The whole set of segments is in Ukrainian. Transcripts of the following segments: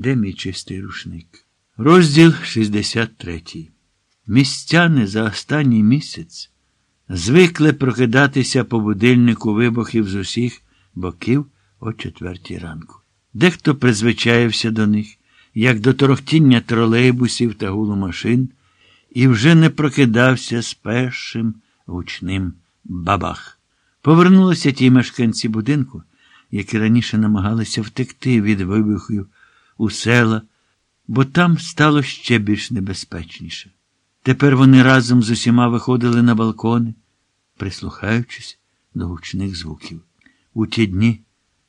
Де мій чистий рушник? Розділ 63. Містяни за останній місяць звикли прокидатися по будильнику вибухів з усіх боків о четвертій ранку. Дехто призвичаєвся до них, як до торохтіння тролейбусів та гулу машин, і вже не прокидався з першим гучним бабах. Повернулися ті мешканці будинку, які раніше намагалися втекти від вибухів у села, бо там стало ще більш небезпечніше. Тепер вони разом з усіма виходили на балкони, прислухаючись до гучних звуків. У ті дні,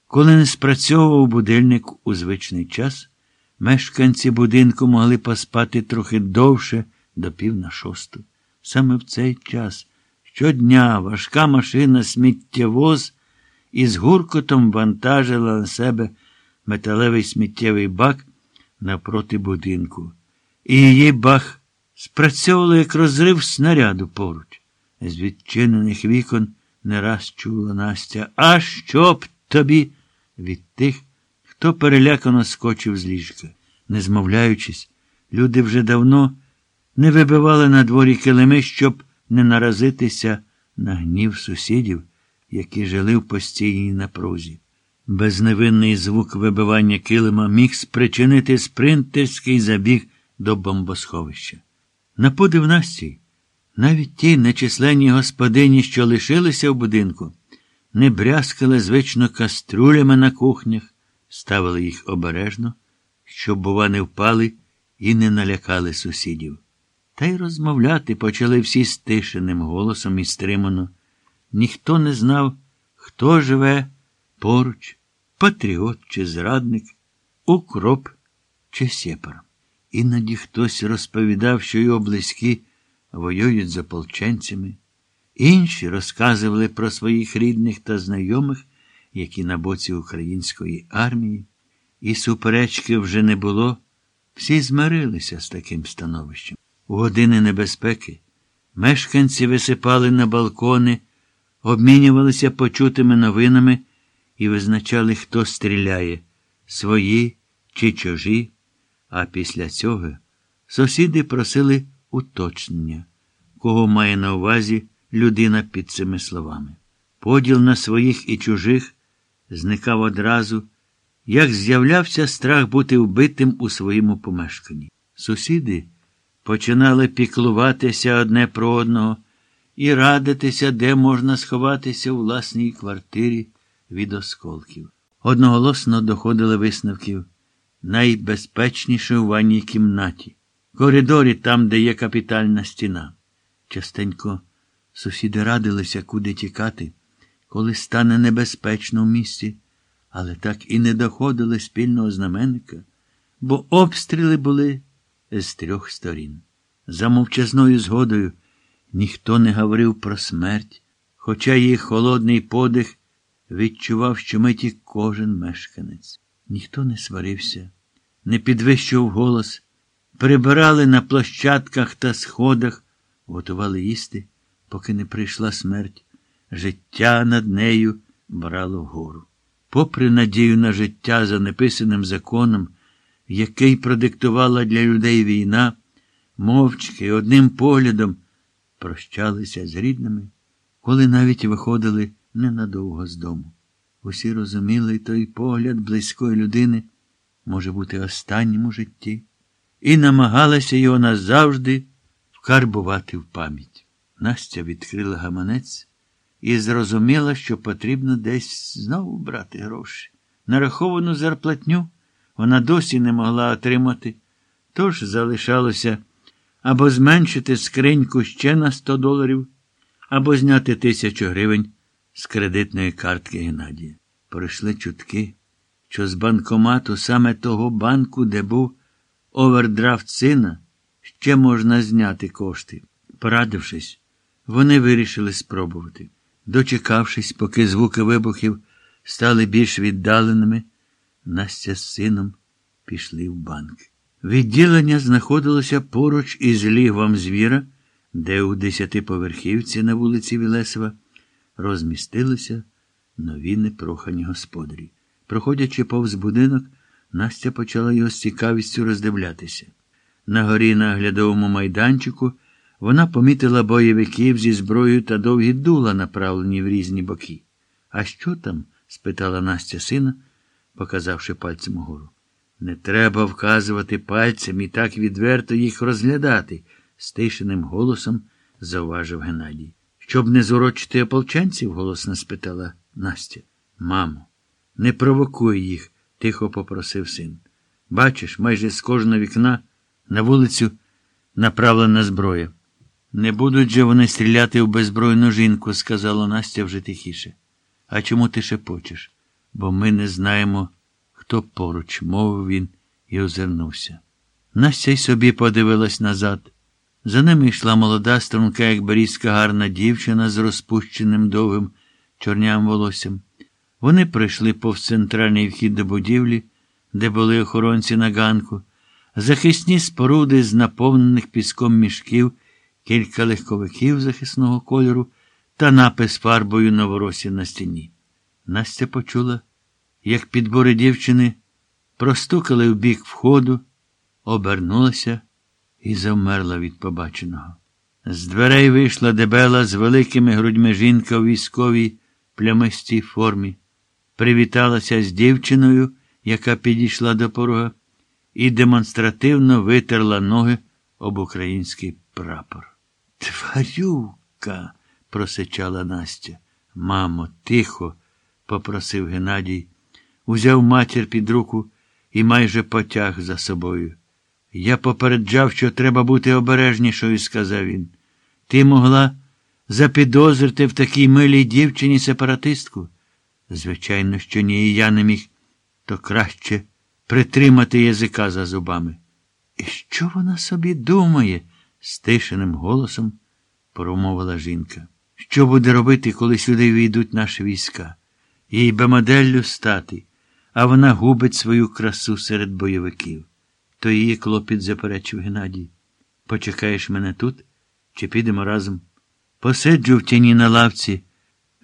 коли не спрацьовував будильник у звичний час, мешканці будинку могли поспати трохи довше до пів на шосту. Саме в цей час щодня важка машина сміттєвоз із гуркотом вантажила на себе металевий сміттєвий бак напроти будинку. І її бах спрацьовувало як розрив снаряду поруч. З відчинених вікон не раз чула Настя. А що б тобі? Від тих, хто перелякано скочив з ліжка. Не змовляючись, люди вже давно не вибивали на дворі килими, щоб не наразитися на гнів сусідів, які жили в постійній напрузі. Безневинний звук вибивання килима міг спричинити спринтерський забіг до бомбосховища. На подив Насті, навіть ті нечисленні господині, що лишилися в будинку, не брязкали звично каструлями на кухнях, ставили їх обережно, щоб, бува, не впали і не налякали сусідів. Та й розмовляти почали всі стишеним голосом і стримано. Ніхто не знав, хто живе поруч, патріот чи зрадник, укроп чи сєпар. Іноді хтось розповідав, що його близькі воюють з ополченцями. Інші розказували про своїх рідних та знайомих, які на боці української армії, і суперечки вже не було. Всі змирилися з таким становищем. У години небезпеки мешканці висипали на балкони, обмінювалися почутими новинами і визначали, хто стріляє свої чи чужі. А після цього сусіди просили уточнення, кого має на увазі людина під цими словами. Поділ на своїх і чужих зникав одразу, як з'являвся страх бути вбитим у своєму помешканні. Сусіди починали піклуватися одне про одного і радитися, де можна сховатися у власній квартирі від осколків. Одноголосно доходили висновків найбезпечніше у ванній кімнаті, коридорі там, де є капітальна стіна. Частенько сусіди радилися, куди тікати, коли стане небезпечно в місті, але так і не доходили спільного знаменника, бо обстріли були з трьох сторін. За мовчазною згодою ніхто не говорив про смерть, хоча її холодний подих відчував щомиті кожен мешканець. Ніхто не сварився, не підвищував голос, прибирали на площадках та сходах, готували їсти, поки не прийшла смерть. Життя над нею брало вгору. Попри надію на життя за неписаним законом, який продиктувала для людей війна, мовчки одним поглядом прощалися з рідними, коли навіть виходили ненадовго з дому. Усі розуміли, той погляд близької людини може бути останнім у житті, і намагалася його назавжди вкарбувати в пам'ять. Настя відкрила гаманець і зрозуміла, що потрібно десь знову брати гроші. Нараховану зарплатню вона досі не могла отримати, тож залишалося або зменшити скриньку ще на 100 доларів, або зняти тисячу гривень з кредитної картки Геннадія. Прийшли чутки, що з банкомату саме того банку, де був овердрафт сина, ще можна зняти кошти. Порадившись, вони вирішили спробувати. Дочекавшись, поки звуки вибухів стали більш віддаленими, Настя з сином пішли в банк. Відділення знаходилося поруч із лігвом звіра, де у десятиповерхівці на вулиці Вілесова розмістилися нові непрохані господарі. Проходячи повз будинок, Настя почала його з цікавістю роздивлятися. На горі на оглядовому майданчику вона помітила бойовиків зі зброєю та довгі дула, направлені в різні боки. А що там? спитала Настя сина, показавши пальцем угору. Не треба вказувати пальцем і так відверто їх розглядати, стишеним голосом зауважив Геннадій. Щоб не зурочити ополченців? голосно спитала Настя. Мамо, не провокуй їх, тихо попросив син. Бачиш, майже з кожного вікна на вулицю направлена зброя. Не будуть же вони стріляти в беззбройну жінку, сказала Настя вже тихіше. А чому ти шепочеш? Бо ми не знаємо, хто поруч, мовив він і озирнувся. Настя й собі подивилась назад. За ними йшла молода, струнка, як берізка гарна дівчина з розпущеним довгим чорнявим волоссям. Вони прийшли повз центральний вхід до будівлі, де були охоронці на ганку, захисні споруди з наповнених піском мішків, кілька легковиків захисного кольору та напис фарбою новоросі на стіні. Настя почула, як підбори дівчини простукали в бік входу, обернулася і завмерла від побаченого. З дверей вийшла дебела з великими грудьми жінка у військовій плямистій формі, привіталася з дівчиною, яка підійшла до порога, і демонстративно витерла ноги об український прапор. Тварюка, просичала Настя. Мамо, тихо, попросив Геннадій, узяв матір під руку і майже потяг за собою. Я попереджав, що треба бути обережнішою, сказав він. Ти могла запідозрити в такій милій дівчині сепаратистку? Звичайно, що ні, і я не міг, то краще притримати язика за зубами. І що вона собі думає? стишеним голосом промовила жінка. Що буде робити, коли сюди війдуть наші війська? Їй би моделлю стати, а вона губить свою красу серед бойовиків. То її клопіт заперечив Геннадій. Почекаєш мене тут, чи підемо разом? Посиджу в тіні на лавці,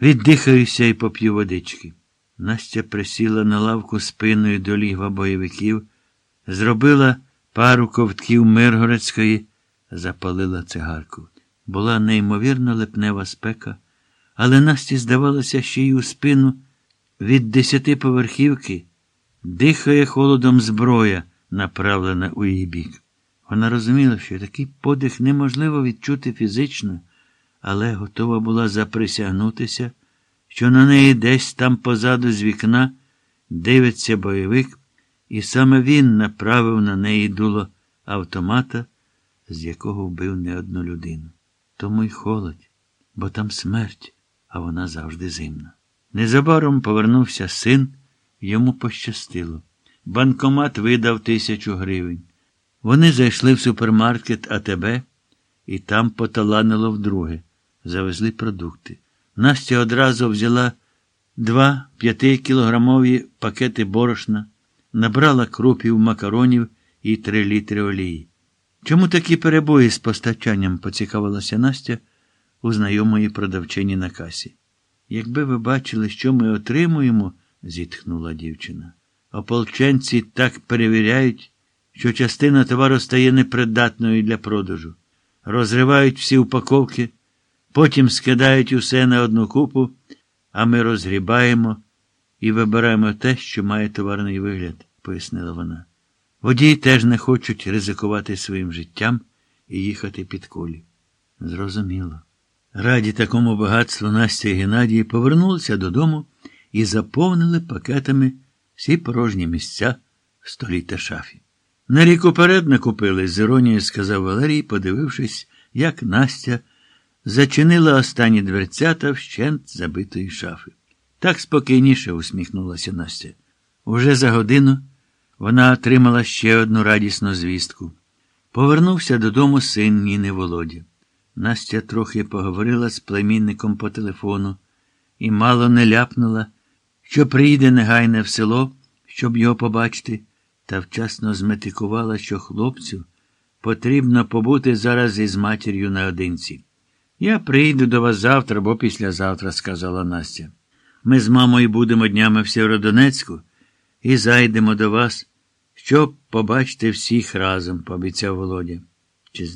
віддихаюся і поп'ю водички. Настя присіла на лавку спиною до лігва бойовиків, зробила пару ковтків Миргородської, запалила цигарку. Була неймовірно лепнева спека, але Насті здавалося, що й у спину від десятиповерхівки дихає холодом зброя, направлена у її бік. Вона розуміла, що такий подих неможливо відчути фізично, але готова була заприсягнутися, що на неї десь там позаду з вікна дивиться бойовик, і саме він направив на неї дуло автомата, з якого вбив не одну людину. Тому й холодь, бо там смерть, а вона завжди зимна. Незабаром повернувся син, йому пощастило. Банкомат видав тисячу гривень. Вони зайшли в супермаркет АТБ і там поталанило вдруге. Завезли продукти. Настя одразу взяла два п'ятикілограмові пакети борошна, набрала крупів макаронів і три літри олії. Чому такі перебої з постачанням? поцікавилася Настя у знайомої продавчині на касі. Якби ви бачили, що ми отримуємо, зітхнула дівчина. Ополченці так перевіряють, що частина товару стає непридатною для продажу. Розривають всі упаковки, потім скидають усе на одну купу, а ми розгрібаємо і вибираємо те, що має товарний вигляд, пояснила вона. Водії теж не хочуть ризикувати своїм життям і їхати під колі. Зрозуміло. Раді такому багатству Настя і Геннадій повернулися додому і заповнили пакетами всі порожні місця в столі та шафі. На рік уперед не купили, з іронією сказав Валерій, подивившись, як Настя зачинила останні дверцята вщент забитої шафи. Так спокійніше усміхнулася Настя. Уже за годину. Вона отримала ще одну радісну звістку. Повернувся додому син Ніни Володя. Настя трохи поговорила з племінником по телефону і мало не ляпнула, що приїде негайне в село, щоб його побачити, та вчасно зметикувала, що хлопцю потрібно побути зараз із матір'ю наодинці. Я прийду до вас завтра або післязавтра, сказала Настя. Ми з мамою будемо днями в Сєвєродонецьку і зайдемо до вас щоб побачити всіх разом, пообіцяв Володя. Чи